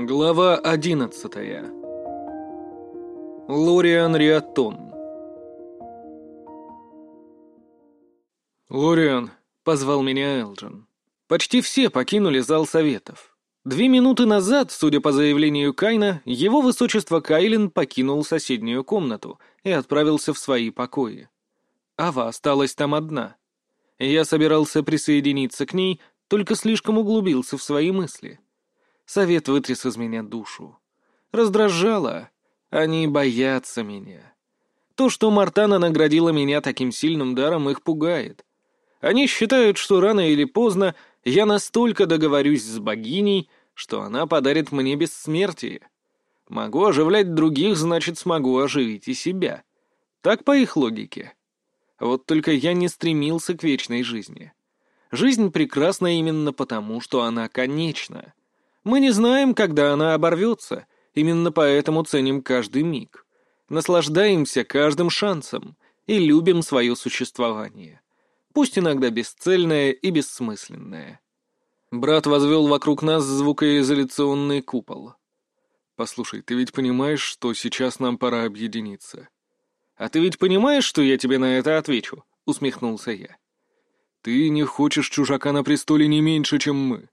Глава одиннадцатая. Лориан Риатон. «Лориан», — позвал меня Элджин. Почти все покинули зал советов. Две минуты назад, судя по заявлению Кайна, его высочество Кайлин покинул соседнюю комнату и отправился в свои покои. Ава осталась там одна. Я собирался присоединиться к ней, только слишком углубился в свои мысли. Совет вытряс из меня душу. Раздражало. Они боятся меня. То, что Мартана наградила меня таким сильным даром, их пугает. Они считают, что рано или поздно я настолько договорюсь с богиней, что она подарит мне бессмертие. Могу оживлять других, значит, смогу оживить и себя. Так по их логике. Вот только я не стремился к вечной жизни. Жизнь прекрасна именно потому, что она конечна. Мы не знаем, когда она оборвется, именно поэтому ценим каждый миг. Наслаждаемся каждым шансом и любим свое существование. Пусть иногда бесцельное и бессмысленное. Брат возвел вокруг нас звукоизоляционный купол. «Послушай, ты ведь понимаешь, что сейчас нам пора объединиться?» «А ты ведь понимаешь, что я тебе на это отвечу?» — усмехнулся я. «Ты не хочешь чужака на престоле не меньше, чем мы.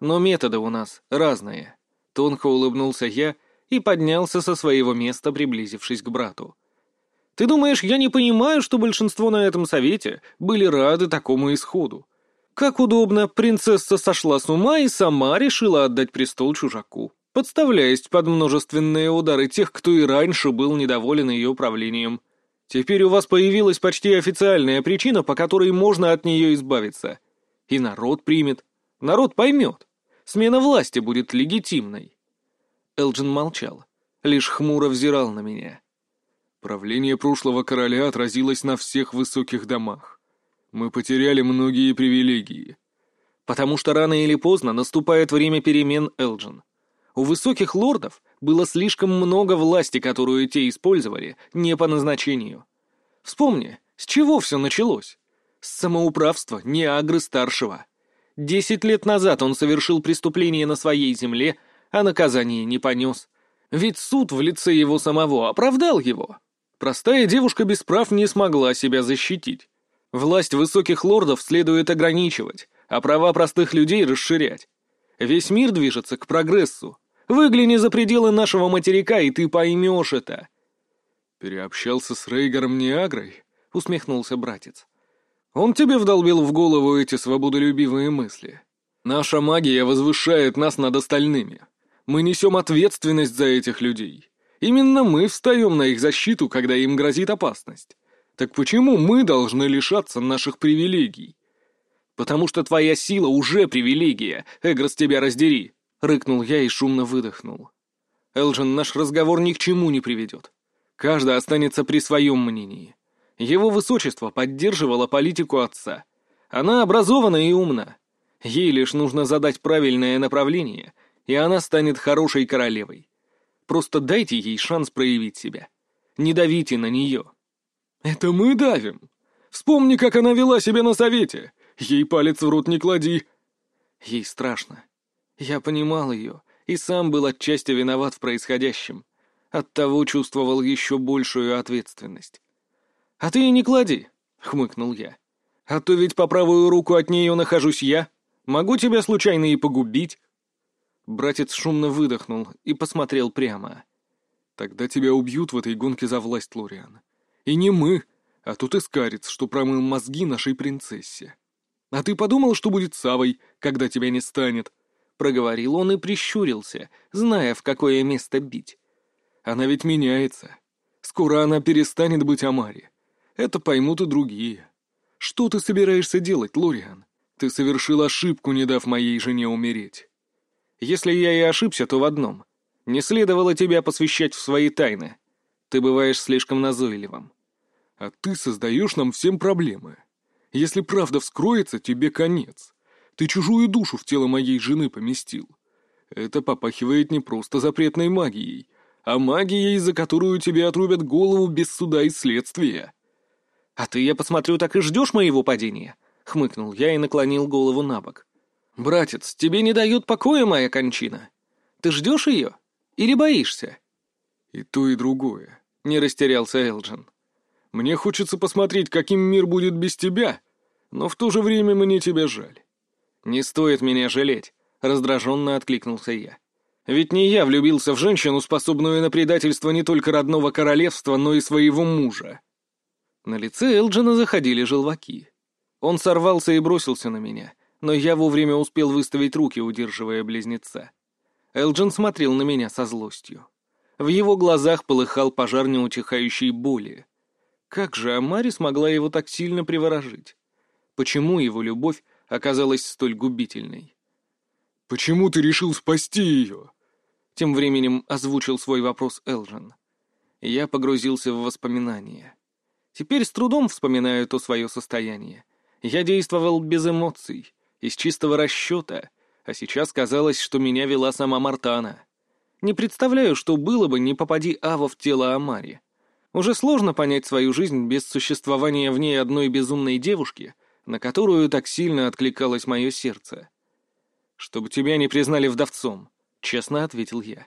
Но методы у нас разные». Тонко улыбнулся я и поднялся со своего места, приблизившись к брату. «Ты думаешь, я не понимаю, что большинство на этом совете были рады такому исходу? Как удобно, принцесса сошла с ума и сама решила отдать престол чужаку подставляясь под множественные удары тех, кто и раньше был недоволен ее правлением. Теперь у вас появилась почти официальная причина, по которой можно от нее избавиться. И народ примет. Народ поймет. Смена власти будет легитимной. Элджин молчал, лишь хмуро взирал на меня. Правление прошлого короля отразилось на всех высоких домах. Мы потеряли многие привилегии. Потому что рано или поздно наступает время перемен, Элджин. У высоких лордов было слишком много власти, которую те использовали не по назначению. Вспомни, с чего все началось? С самоуправства Неагры-старшего. Десять лет назад он совершил преступление на своей земле, а наказание не понес. Ведь суд в лице его самого оправдал его. Простая девушка без прав не смогла себя защитить. Власть высоких лордов следует ограничивать, а права простых людей расширять. Весь мир движется к прогрессу. Выгляни за пределы нашего материка, и ты поймешь это». «Переобщался с Рейгером Ниагрой?» — усмехнулся братец. «Он тебе вдолбил в голову эти свободолюбивые мысли. Наша магия возвышает нас над остальными. Мы несем ответственность за этих людей. Именно мы встаем на их защиту, когда им грозит опасность. Так почему мы должны лишаться наших привилегий?» «Потому что твоя сила уже привилегия, Эгрос тебя раздери», — рыкнул я и шумно выдохнул. «Элджин, наш разговор ни к чему не приведет. Каждый останется при своем мнении. Его высочество поддерживало политику отца. Она образована и умна. Ей лишь нужно задать правильное направление, и она станет хорошей королевой. Просто дайте ей шанс проявить себя. Не давите на нее». «Это мы давим. Вспомни, как она вела себя на совете. Ей палец в рот не клади». Ей страшно. Я понимал ее и сам был отчасти виноват в происходящем. Оттого чувствовал еще большую ответственность. «А ты и не клади», — хмыкнул я. «А то ведь по правую руку от нее нахожусь я. Могу тебя случайно и погубить». Братец шумно выдохнул и посмотрел прямо. «Тогда тебя убьют в этой гонке за власть, Лориан. И не мы, а тут искарец, что промыл мозги нашей принцессе. А ты подумал, что будет с Авой, когда тебя не станет?» — проговорил он и прищурился, зная, в какое место бить. «Она ведь меняется. Скоро она перестанет быть Амари. Это поймут и другие. Что ты собираешься делать, Лориан? Ты совершил ошибку, не дав моей жене умереть. Если я и ошибся, то в одном. Не следовало тебя посвящать в свои тайны. Ты бываешь слишком назойливым. А ты создаешь нам всем проблемы. Если правда вскроется, тебе конец. Ты чужую душу в тело моей жены поместил. Это попахивает не просто запретной магией, а магией, за которую тебе отрубят голову без суда и следствия. «А ты, я посмотрю, так и ждешь моего падения?» — хмыкнул я и наклонил голову на бок. «Братец, тебе не дает покоя моя кончина. Ты ждешь ее? Или боишься?» «И то, и другое», — не растерялся Элджин. «Мне хочется посмотреть, каким мир будет без тебя, но в то же время мне тебя жаль». «Не стоит меня жалеть», — раздраженно откликнулся я. «Ведь не я влюбился в женщину, способную на предательство не только родного королевства, но и своего мужа». На лице Элджина заходили желваки. Он сорвался и бросился на меня, но я вовремя успел выставить руки, удерживая близнеца. Элджин смотрел на меня со злостью. В его глазах полыхал пожар неутихающей боли. Как же Амари смогла его так сильно приворожить? Почему его любовь оказалась столь губительной? «Почему ты решил спасти ее?» Тем временем озвучил свой вопрос Элджин. Я погрузился в воспоминания. Теперь с трудом вспоминаю то свое состояние. Я действовал без эмоций, из чистого расчета, а сейчас казалось, что меня вела сама Мартана. Не представляю, что было бы, не попади Ава в тело Амари. Уже сложно понять свою жизнь без существования в ней одной безумной девушки, на которую так сильно откликалось мое сердце. «Чтобы тебя не признали вдовцом», — честно ответил я.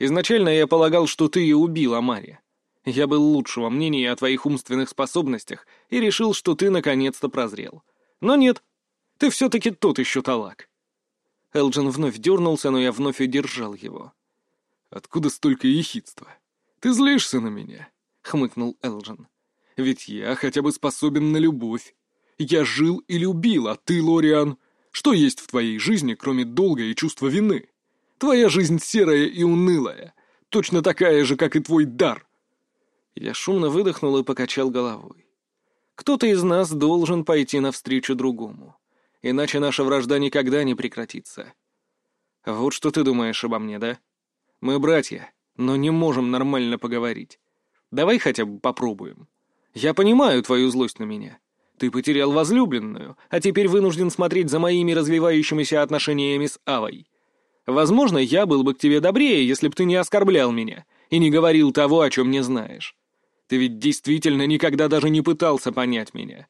«Изначально я полагал, что ты и убил Амари. Я был лучшего мнения о твоих умственных способностях и решил, что ты наконец-то прозрел. Но нет, ты все-таки тот еще талак». Элджин вновь дернулся, но я вновь удержал его. «Откуда столько ехидства? Ты злишься на меня?» — хмыкнул Элджин. «Ведь я хотя бы способен на любовь. Я жил и любил, а ты, Лориан, что есть в твоей жизни, кроме долга и чувства вины? Твоя жизнь серая и унылая, точно такая же, как и твой дар». Я шумно выдохнул и покачал головой. «Кто-то из нас должен пойти навстречу другому, иначе наша вражда никогда не прекратится. Вот что ты думаешь обо мне, да?» Мы братья, но не можем нормально поговорить. Давай хотя бы попробуем. Я понимаю твою злость на меня. Ты потерял возлюбленную, а теперь вынужден смотреть за моими развивающимися отношениями с Авой. Возможно, я был бы к тебе добрее, если бы ты не оскорблял меня и не говорил того, о чем не знаешь. Ты ведь действительно никогда даже не пытался понять меня.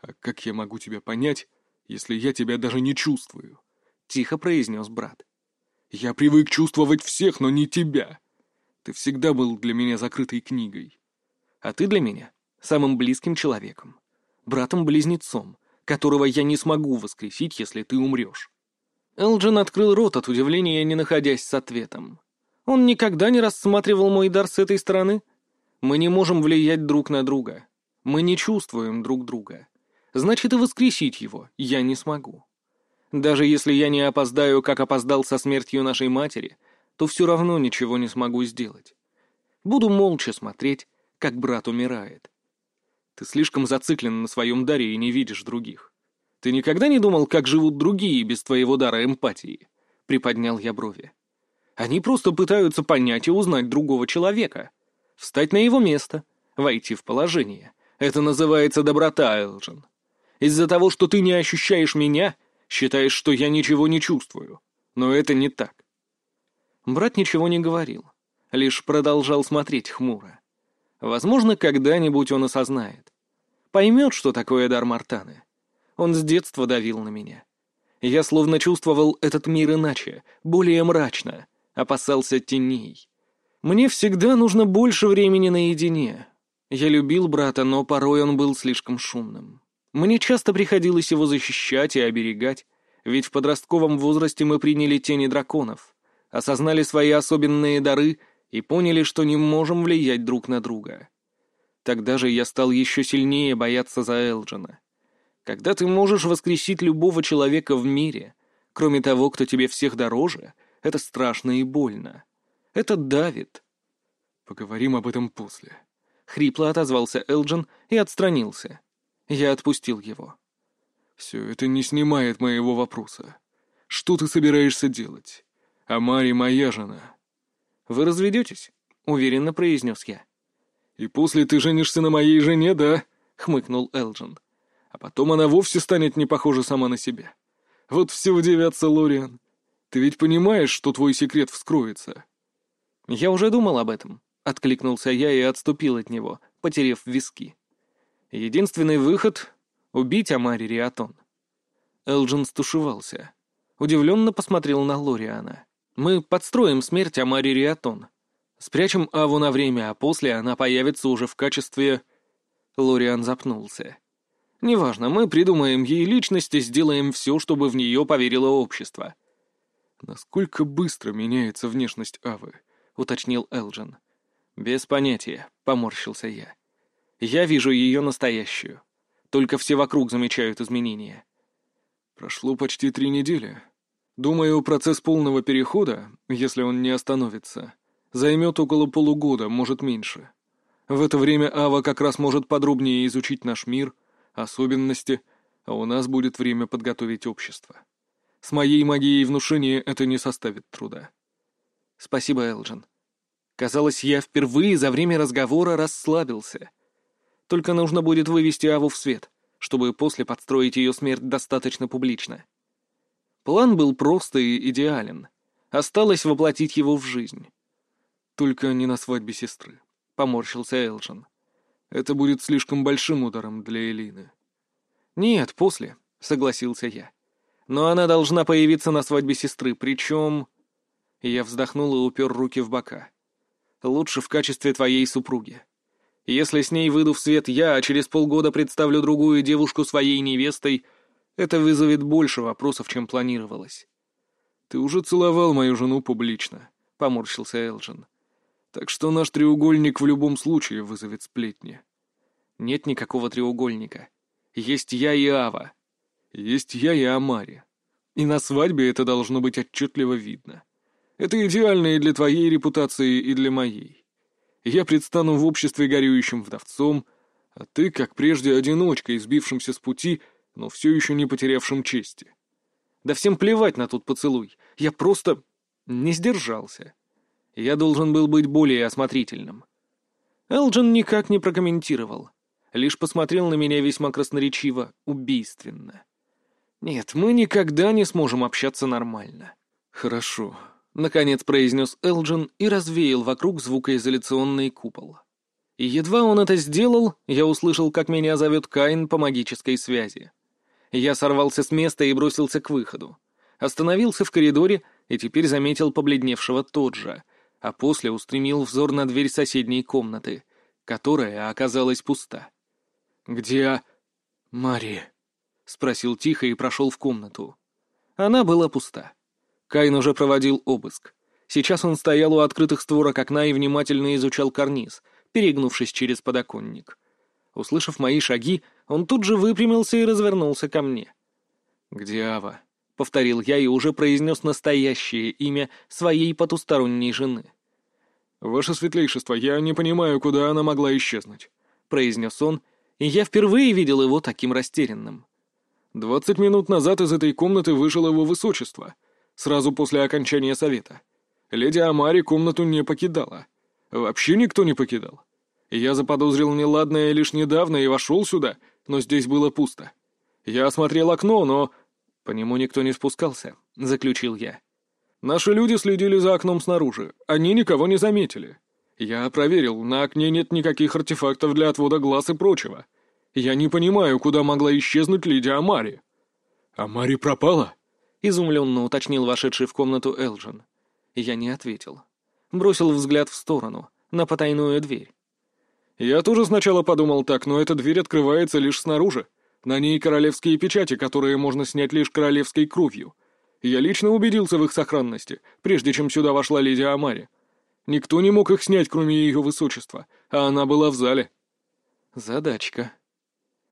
А как я могу тебя понять, если я тебя даже не чувствую? Тихо произнес брат. Я привык чувствовать всех, но не тебя. Ты всегда был для меня закрытой книгой. А ты для меня самым близким человеком, братом-близнецом, которого я не смогу воскресить, если ты умрешь. Элджин открыл рот от удивления, не находясь с ответом. Он никогда не рассматривал мой дар с этой стороны. Мы не можем влиять друг на друга. Мы не чувствуем друг друга. Значит, и воскресить его я не смогу. Даже если я не опоздаю, как опоздал со смертью нашей матери, то все равно ничего не смогу сделать. Буду молча смотреть, как брат умирает. Ты слишком зациклен на своем даре и не видишь других. Ты никогда не думал, как живут другие без твоего дара эмпатии? Приподнял я брови. Они просто пытаются понять и узнать другого человека. Встать на его место, войти в положение. Это называется доброта, Элджин. Из-за того, что ты не ощущаешь меня, Считаешь, что я ничего не чувствую. Но это не так. Брат ничего не говорил, лишь продолжал смотреть хмуро. Возможно, когда-нибудь он осознает. Поймет, что такое дар Мартаны. Он с детства давил на меня. Я словно чувствовал этот мир иначе, более мрачно, опасался теней. Мне всегда нужно больше времени наедине. Я любил брата, но порой он был слишком шумным. Мне часто приходилось его защищать и оберегать, ведь в подростковом возрасте мы приняли тени драконов, осознали свои особенные дары и поняли, что не можем влиять друг на друга. Тогда же я стал еще сильнее бояться за Элджина. Когда ты можешь воскресить любого человека в мире, кроме того, кто тебе всех дороже, это страшно и больно. Это давит. Поговорим об этом после. Хрипло отозвался Элджин и отстранился. Я отпустил его. «Все это не снимает моего вопроса. Что ты собираешься делать? А Мари моя жена». «Вы разведетесь?» — уверенно произнес я. «И после ты женишься на моей жене, да?» — хмыкнул Элджин. «А потом она вовсе станет не похожа сама на себя. Вот все удивятся, Лориан. Ты ведь понимаешь, что твой секрет вскроется?» «Я уже думал об этом», — откликнулся я и отступил от него, потеряв виски. Единственный выход — убить Амари Риатон. Элджин стушевался. Удивленно посмотрел на Лориана. Мы подстроим смерть Амари Риатон. Спрячем Аву на время, а после она появится уже в качестве...» Лориан запнулся. «Неважно, мы придумаем ей личность и сделаем все, чтобы в нее поверило общество». «Насколько быстро меняется внешность Авы?» — уточнил Элджин. «Без понятия», — поморщился я. «Я вижу ее настоящую. Только все вокруг замечают изменения». «Прошло почти три недели. Думаю, процесс полного перехода, если он не остановится, займет около полугода, может меньше. В это время Ава как раз может подробнее изучить наш мир, особенности, а у нас будет время подготовить общество. С моей магией внушения это не составит труда». «Спасибо, Элджин», Казалось, я впервые за время разговора расслабился. Только нужно будет вывести Аву в свет, чтобы после подстроить ее смерть достаточно публично. План был прост и идеален. Осталось воплотить его в жизнь. «Только не на свадьбе сестры», — поморщился Элджин. «Это будет слишком большим ударом для Элины». «Нет, после», — согласился я. «Но она должна появиться на свадьбе сестры, причем...» Я вздохнул и упер руки в бока. Лучше в качестве твоей супруги. Если с ней выйду в свет я, а через полгода представлю другую девушку своей невестой, это вызовет больше вопросов, чем планировалось. «Ты уже целовал мою жену публично», — поморщился Элджин. «Так что наш треугольник в любом случае вызовет сплетни». «Нет никакого треугольника. Есть я и Ава. Есть я и Амари. И на свадьбе это должно быть отчетливо видно. Это идеально и для твоей репутации, и для моей. Я предстану в обществе горюющим вдовцом, а ты, как прежде, одиночка, избившимся с пути, но все еще не потерявшим чести. Да всем плевать на тот поцелуй. Я просто не сдержался. Я должен был быть более осмотрительным. Элджин никак не прокомментировал. Лишь посмотрел на меня весьма красноречиво, убийственно. Нет, мы никогда не сможем общаться нормально. Хорошо, — наконец произнес Элджин и развеял вокруг звукоизоляционный купол. И едва он это сделал, я услышал, как меня зовет Каин по магической связи. Я сорвался с места и бросился к выходу. Остановился в коридоре и теперь заметил побледневшего тот же, а после устремил взор на дверь соседней комнаты, которая оказалась пуста. «Где Мария?» — спросил тихо и прошел в комнату. Она была пуста. Кайн уже проводил обыск. Сейчас он стоял у открытых створок окна и внимательно изучал карниз, перегнувшись через подоконник. Услышав мои шаги, он тут же выпрямился и развернулся ко мне. «Где Ава?» — повторил я и уже произнес настоящее имя своей потусторонней жены. «Ваше светлейшество, я не понимаю, куда она могла исчезнуть», — произнес он, и я впервые видел его таким растерянным. «Двадцать минут назад из этой комнаты вышел его высочество», сразу после окончания совета. Леди Амари комнату не покидала. Вообще никто не покидал. Я заподозрил неладное лишь недавно и вошел сюда, но здесь было пусто. Я осмотрел окно, но... По нему никто не спускался, — заключил я. Наши люди следили за окном снаружи. Они никого не заметили. Я проверил, на окне нет никаких артефактов для отвода глаз и прочего. Я не понимаю, куда могла исчезнуть леди Амари. Амари пропала? Изумленно уточнил вошедший в комнату Элджин. Я не ответил. Бросил взгляд в сторону, на потайную дверь. «Я тоже сначала подумал так, но эта дверь открывается лишь снаружи. На ней королевские печати, которые можно снять лишь королевской кровью. Я лично убедился в их сохранности, прежде чем сюда вошла леди Амари. Никто не мог их снять, кроме ее высочества, а она была в зале». «Задачка».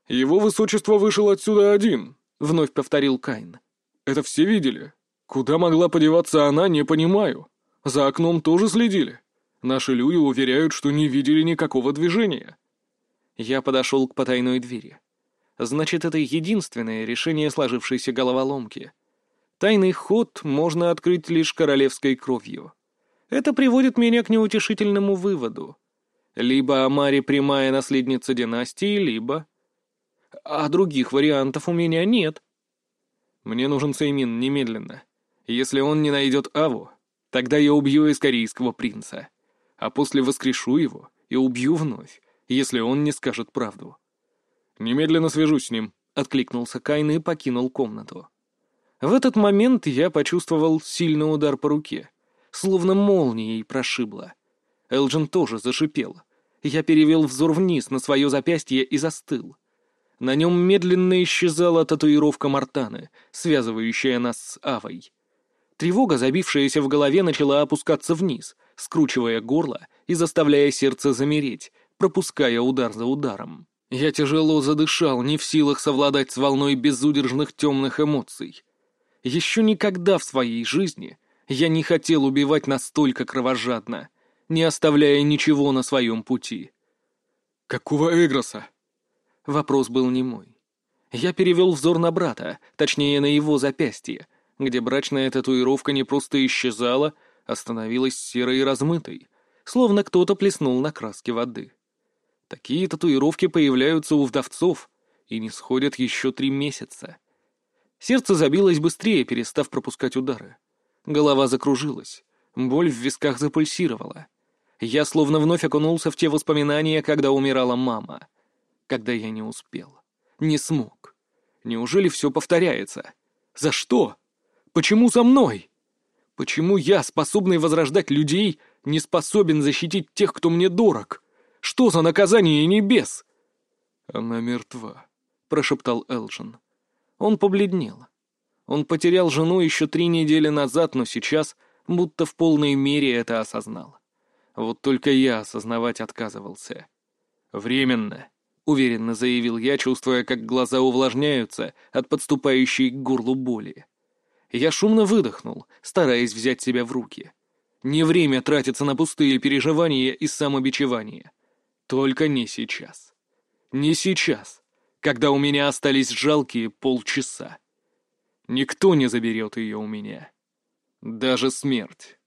«Его высочество вышел отсюда один», — вновь повторил Кайн. Это все видели. Куда могла подеваться она, не понимаю. За окном тоже следили. Наши люди уверяют, что не видели никакого движения. Я подошел к потайной двери. Значит, это единственное решение сложившейся головоломки. Тайный ход можно открыть лишь королевской кровью. Это приводит меня к неутешительному выводу. Либо Амари прямая наследница династии, либо... А других вариантов у меня нет. Мне нужен Сеймин немедленно. Если он не найдет Аву, тогда я убью искорийского принца. А после воскрешу его и убью вновь, если он не скажет правду. Немедленно свяжусь с ним, — откликнулся Кайн и покинул комнату. В этот момент я почувствовал сильный удар по руке — словно молнией прошибло. Элджин тоже зашипел. Я перевел взор вниз на свое запястье и застыл. На нем медленно исчезала татуировка Мартаны, связывающая нас с Авой. Тревога, забившаяся в голове, начала опускаться вниз, скручивая горло и заставляя сердце замереть, пропуская удар за ударом. Я тяжело задышал, не в силах совладать с волной безудержных темных эмоций. Еще никогда в своей жизни я не хотел убивать настолько кровожадно, не оставляя ничего на своем пути. «Какого Эгроса?» Вопрос был не мой. Я перевел взор на брата, точнее, на его запястье, где брачная татуировка не просто исчезала, а становилась серой и размытой, словно кто-то плеснул на краске воды. Такие татуировки появляются у вдовцов и не сходят еще три месяца. Сердце забилось быстрее, перестав пропускать удары. Голова закружилась, боль в висках запульсировала. Я словно вновь окунулся в те воспоминания, когда умирала мама. Когда я не успел. Не смог. Неужели все повторяется? За что? Почему за мной? Почему я, способный возрождать людей, не способен защитить тех, кто мне дорог? Что за наказание небес? Она мертва, прошептал Элджин. Он побледнел. Он потерял жену еще три недели назад, но сейчас будто в полной мере это осознал. Вот только я осознавать отказывался. «Временно», — уверенно заявил я, чувствуя, как глаза увлажняются от подступающей к горлу боли. Я шумно выдохнул, стараясь взять себя в руки. Не время тратиться на пустые переживания и самобичевания. Только не сейчас. Не сейчас, когда у меня остались жалкие полчаса. Никто не заберет ее у меня. Даже смерть.